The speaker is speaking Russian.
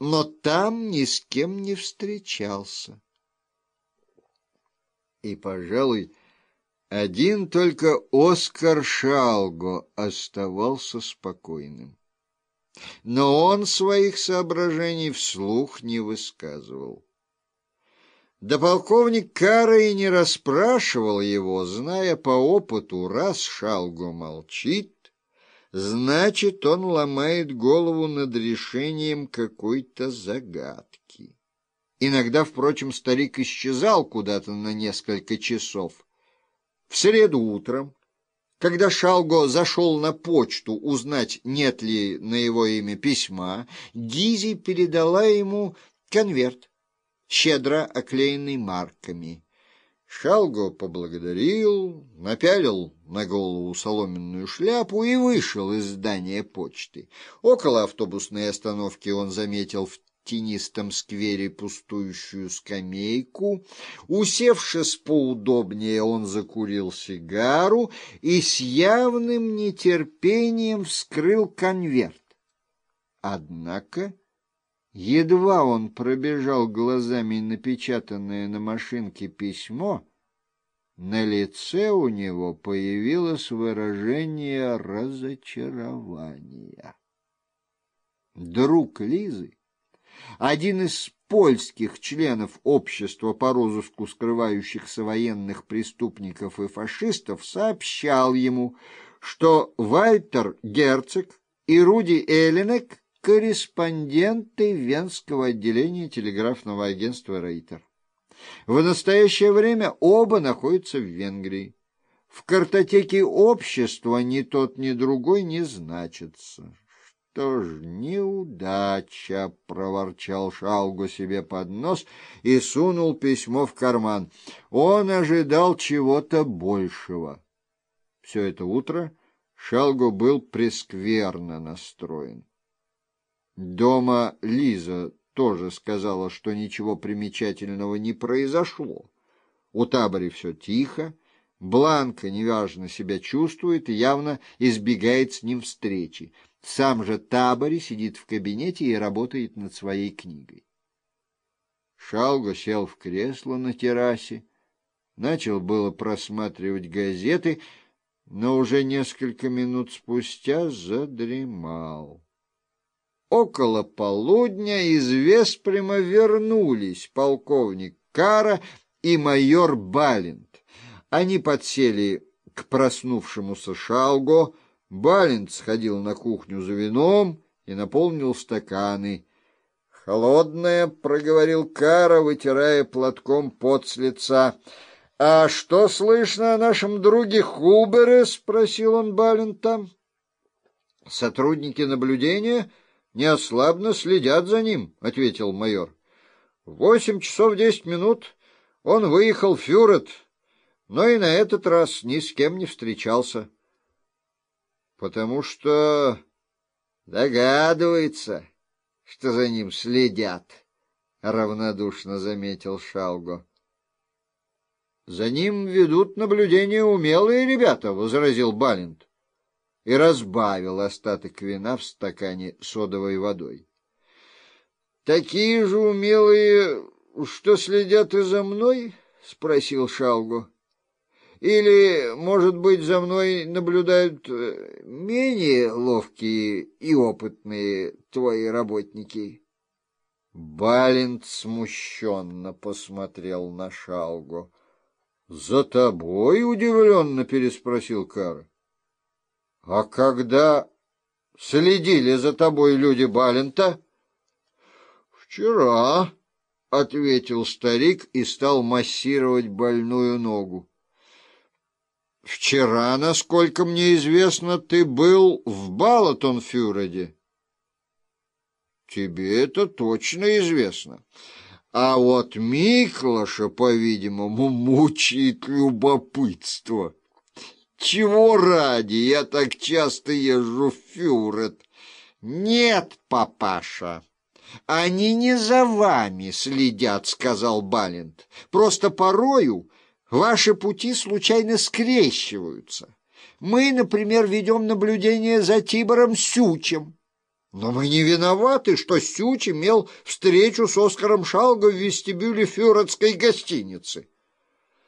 но там ни с кем не встречался. И, пожалуй, один только Оскар Шалго оставался спокойным. Но он своих соображений вслух не высказывал. Да полковник Кара и не расспрашивал его, зная по опыту, раз Шалго молчит, значит, он ломает голову над решением какой-то загадки. Иногда, впрочем, старик исчезал куда-то на несколько часов. В среду утром, когда Шалго зашел на почту узнать, нет ли на его имя письма, Гизи передала ему конверт щедро оклеенный марками. Шалго поблагодарил, напялил на голову соломенную шляпу и вышел из здания почты. Около автобусной остановки он заметил в тенистом сквере пустующую скамейку. Усевшись поудобнее, он закурил сигару и с явным нетерпением вскрыл конверт. Однако Едва он пробежал глазами напечатанное на машинке письмо, на лице у него появилось выражение разочарования. Друг Лизы, один из польских членов общества по розыску скрывающихся военных преступников и фашистов, сообщал ему, что Вальтер Герцог и Руди Эллинек корреспонденты Венского отделения телеграфного агентства «Рейтер». В настоящее время оба находятся в Венгрии. В картотеке общества ни тот, ни другой не значится. «Что ж, неудача!» — проворчал Шалгу себе под нос и сунул письмо в карман. Он ожидал чего-то большего. Все это утро Шалгу был прескверно настроен. Дома Лиза тоже сказала, что ничего примечательного не произошло. У таборе все тихо, Бланка неважно себя чувствует и явно избегает с ним встречи. Сам же таборе сидит в кабинете и работает над своей книгой. Шалго сел в кресло на террасе, начал было просматривать газеты, но уже несколько минут спустя задремал. Около полудня из Веспрема вернулись полковник Кара и майор Балент. Они подсели к проснувшемуся Шалго. Балент сходил на кухню за вином и наполнил стаканы. «Холодное», — проговорил Кара, вытирая платком пот с лица. «А что слышно о нашем друге Хубере?» — спросил он Балента. «Сотрудники наблюдения...» неослабно следят за ним, — ответил майор. — Восемь часов десять минут он выехал в Фюрет, но и на этот раз ни с кем не встречался. — Потому что догадывается, что за ним следят, — равнодушно заметил Шалго. — За ним ведут наблюдение умелые ребята, — возразил Балент и разбавил остаток вина в стакане содовой водой. — Такие же умелые, что следят и за мной? — спросил Шалгу. — Или, может быть, за мной наблюдают э, менее ловкие и опытные твои работники? Балент смущенно посмотрел на Шалгу. — За тобой? — удивленно переспросил Кара. — А когда следили за тобой люди Балента? — Вчера, — ответил старик и стал массировать больную ногу. — Вчера, насколько мне известно, ты был в Балатонфюреде. — Тебе это точно известно. А вот Миклаша, по-видимому, мучает любопытство. — чего ради я так часто езжу в Фюрет? Нет, папаша, они не за вами следят, сказал Балент. Просто порою ваши пути случайно скрещиваются. Мы, например, ведем наблюдение за Тибором Сючем. Но мы не виноваты, что Сюч имел встречу с Оскаром Шалго в вестибюле фюротской гостиницы.